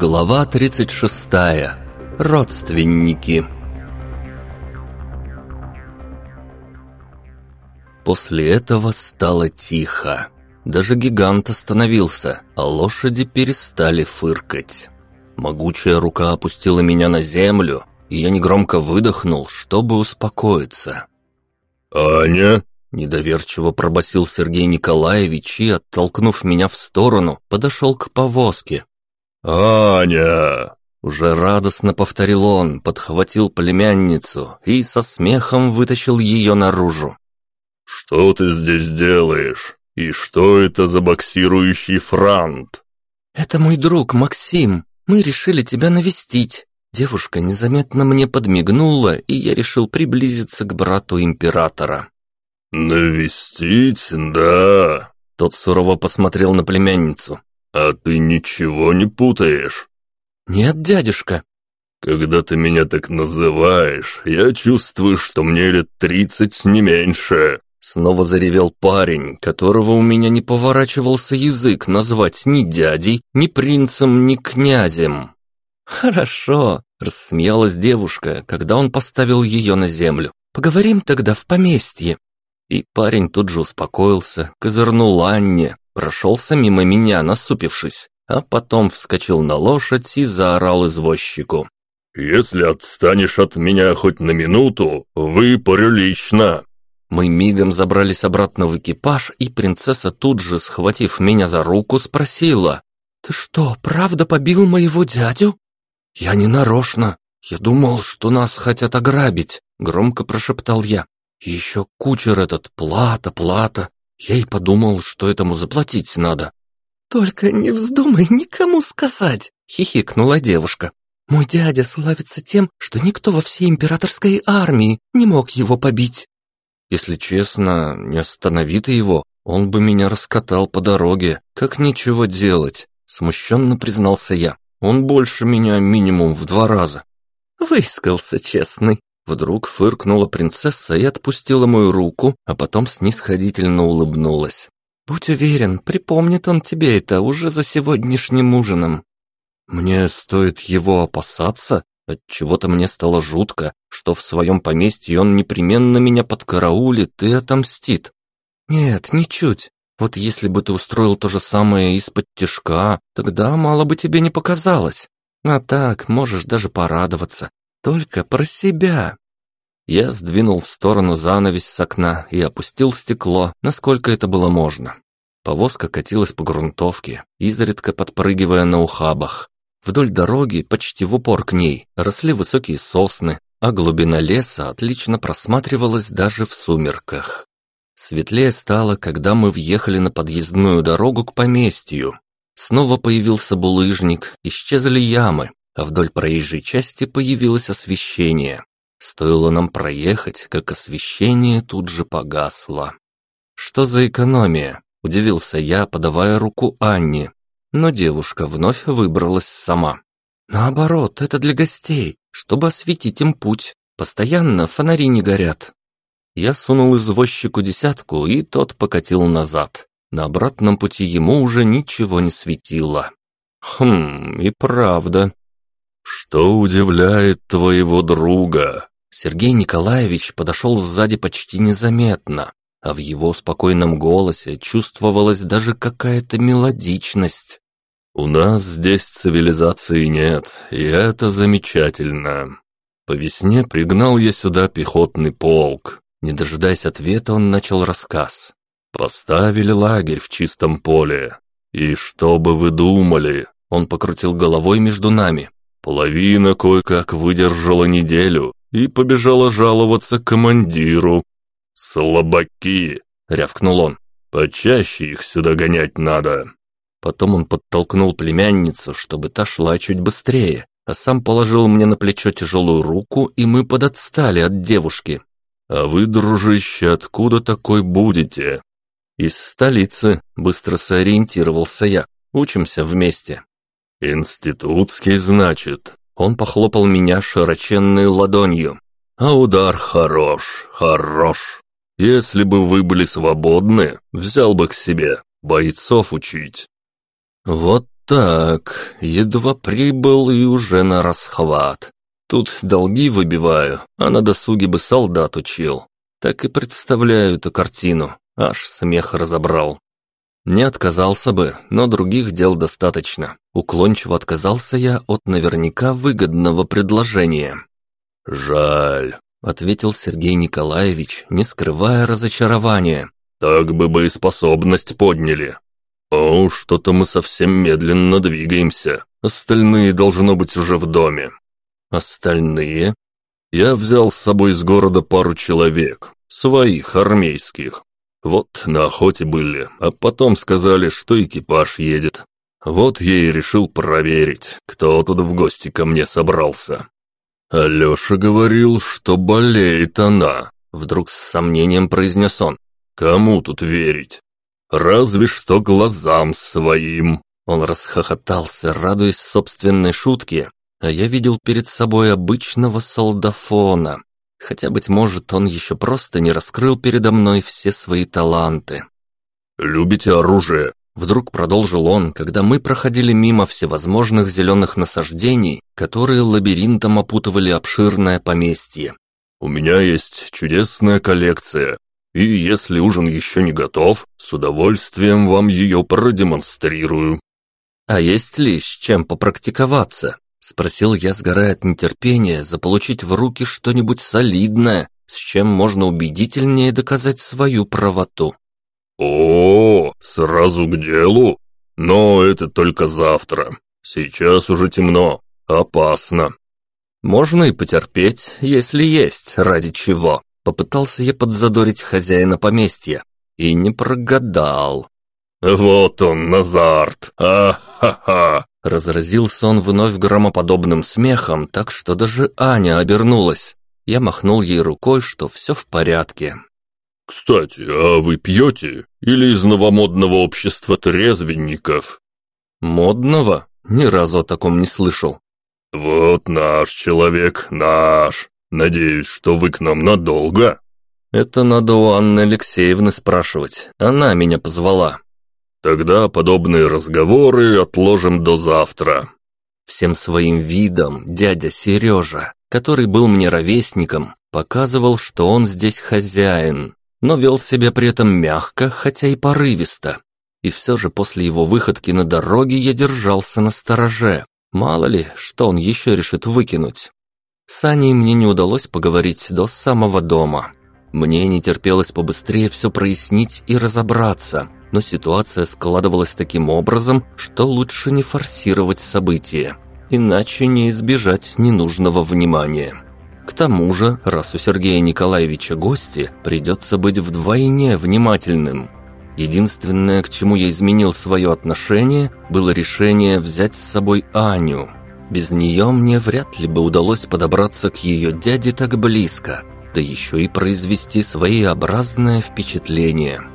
Глава 36. Родственники. После этого стало тихо. Даже гигант остановился, а лошади перестали фыркать. Могучая рука опустила меня на землю, и я негромко выдохнул, чтобы успокоиться. «Аня?» – недоверчиво пробасил Сергей Николаевич и, оттолкнув меня в сторону, подошел к повозке. «Аня!» Уже радостно повторил он, подхватил племянницу и со смехом вытащил ее наружу. «Что ты здесь делаешь? И что это за боксирующий франт?» «Это мой друг Максим. Мы решили тебя навестить». Девушка незаметно мне подмигнула, и я решил приблизиться к брату императора. «Навестить, да?» Тот сурово посмотрел на племянницу. «А ты ничего не путаешь?» «Нет, дядюшка». «Когда ты меня так называешь, я чувствую, что мне лет тридцать не меньше». Снова заревел парень, которого у меня не поворачивался язык назвать ни дядей, ни принцем, ни князем. «Хорошо», — рассмеялась девушка, когда он поставил ее на землю. «Поговорим тогда в поместье». И парень тут же успокоился, козырнул Анне, прошелся мимо меня, насупившись, а потом вскочил на лошадь и заорал извозчику. «Если отстанешь от меня хоть на минуту, выпарю лично!» Мы мигом забрались обратно в экипаж, и принцесса тут же, схватив меня за руку, спросила. «Ты что, правда побил моего дядю?» «Я не нарочно. Я думал, что нас хотят ограбить», — громко прошептал я. «И еще кучер этот, плата, плата. Я и подумал, что этому заплатить надо». «Только не вздумай никому сказать», — хихикнула девушка. «Мой дядя славится тем, что никто во всей императорской армии не мог его побить». Если честно, не останови ты его, он бы меня раскатал по дороге. Как нечего делать, смущенно признался я. Он больше меня минимум в два раза. Выискался честный. Вдруг фыркнула принцесса и отпустила мою руку, а потом снисходительно улыбнулась. «Будь уверен, припомнит он тебе это уже за сегодняшним ужином». «Мне стоит его опасаться?» От чего то мне стало жутко, что в своем поместье он непременно меня подкараулит и отомстит. Нет, ничуть. Вот если бы ты устроил то же самое из-под тишка, тогда мало бы тебе не показалось. А так, можешь даже порадоваться. Только про себя. Я сдвинул в сторону занавесь с окна и опустил стекло, насколько это было можно. Повозка катилась по грунтовке, изредка подпрыгивая на ухабах. Вдоль дороги, почти в упор к ней, росли высокие сосны, а глубина леса отлично просматривалась даже в сумерках. Светлее стало, когда мы въехали на подъездную дорогу к поместью. Снова появился булыжник, исчезли ямы, а вдоль проезжей части появилось освещение. Стоило нам проехать, как освещение тут же погасло. «Что за экономия?» – удивился я, подавая руку Анне, но девушка вновь выбралась сама. «Наоборот, это для гостей, чтобы осветить им путь. Постоянно фонари не горят». Я сунул извозчику десятку, и тот покатил назад. На обратном пути ему уже ничего не светило. «Хм, и правда». «Что удивляет твоего друга?» Сергей Николаевич подошел сзади почти незаметно а в его спокойном голосе чувствовалась даже какая-то мелодичность. «У нас здесь цивилизации нет, и это замечательно. По весне пригнал я сюда пехотный полк». Не дожидаясь ответа, он начал рассказ. «Поставили лагерь в чистом поле. И что бы вы думали?» Он покрутил головой между нами. «Половина кое-как выдержала неделю и побежала жаловаться командиру, «Слабаки!» — рявкнул он. «Почаще их сюда гонять надо!» Потом он подтолкнул племянницу, чтобы та шла чуть быстрее, а сам положил мне на плечо тяжелую руку, и мы подотстали от девушки. «А вы, дружище, откуда такой будете?» «Из столицы», — быстро сориентировался я. «Учимся вместе». «Институтский, значит?» Он похлопал меня широченной ладонью. «А удар хорош, хорош. Если бы вы были свободны, взял бы к себе бойцов учить». Вот Так, едва прибыл и уже на расхват. Тут долги выбиваю, а на досуге бы солдат учил. Так и представляю эту картину, аж смех разобрал. Не отказался бы, но других дел достаточно. Уклончиво отказался я от наверняка выгодного предложения. «Жаль», — ответил Сергей Николаевич, не скрывая разочарования. «Так бы бы и способность подняли. О, что-то мы совсем медленно двигаемся. Остальные должно быть уже в доме». «Остальные?» «Я взял с собой из города пару человек, своих, армейских. Вот на охоте были, а потом сказали, что экипаж едет. Вот я и решил проверить, кто тут в гости ко мне собрался. Алёша говорил, что болеет она. Вдруг с сомнением произнес он. Кому тут верить? Разве что глазам своим. Он расхохотался, радуясь собственной шутке, а я видел перед собой обычного солдафона, Хотя, быть может, он еще просто не раскрыл передо мной все свои таланты. «Любите оружие?» Вдруг продолжил он, когда мы проходили мимо всевозможных зеленых насаждений, которые лабиринтом опутывали обширное поместье. «У меня есть чудесная коллекция, и если ужин еще не готов, с удовольствием вам ее продемонстрирую». «А есть ли с чем попрактиковаться?» Спросил я, сгорая от нетерпения, заполучить в руки что-нибудь солидное, с чем можно убедительнее доказать свою правоту. «О, сразу к делу? Но это только завтра. Сейчас уже темно. Опасно». «Можно и потерпеть, если есть, ради чего», — попытался я подзадорить хозяина поместья. И не прогадал. «Вот он, Назарт! А-ха-ха! Разразился он вновь громоподобным смехом, так что даже Аня обернулась. Я махнул ей рукой, что все в порядке. «Кстати, а вы пьете? Или из новомодного общества трезвенников?» «Модного? Ни разу о таком не слышал». «Вот наш человек, наш. Надеюсь, что вы к нам надолго?» «Это надо у Анны Алексеевны спрашивать. Она меня позвала». Тогда подобные разговоры отложим до завтра. Всем своим видом дядя Сережа, который был мне ровесником, показывал, что он здесь хозяин, но вел себя при этом мягко, хотя и порывисто. И все же после его выходки на дороге я держался на стороже. Мало ли, что он еще решит выкинуть. С Аней мне не удалось поговорить до самого дома. Мне не терпелось побыстрее все прояснить и разобраться, но ситуация складывалась таким образом, что лучше не форсировать события, иначе не избежать ненужного внимания. К тому же, раз у Сергея Николаевича гости, придется быть вдвойне внимательным. Единственное, к чему я изменил свое отношение, было решение взять с собой Аню. Без нее мне вряд ли бы удалось подобраться к ее дяде так близко, да еще и произвести своеобразное впечатление –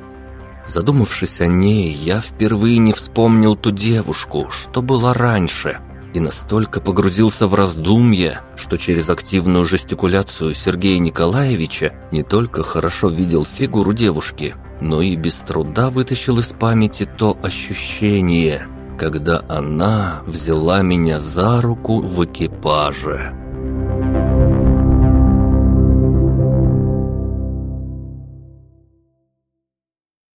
Задумавшись о ней, я впервые не вспомнил ту девушку, что была раньше, и настолько погрузился в раздумья, что через активную жестикуляцию Сергея Николаевича не только хорошо видел фигуру девушки, но и без труда вытащил из памяти то ощущение, когда она взяла меня за руку в экипаже.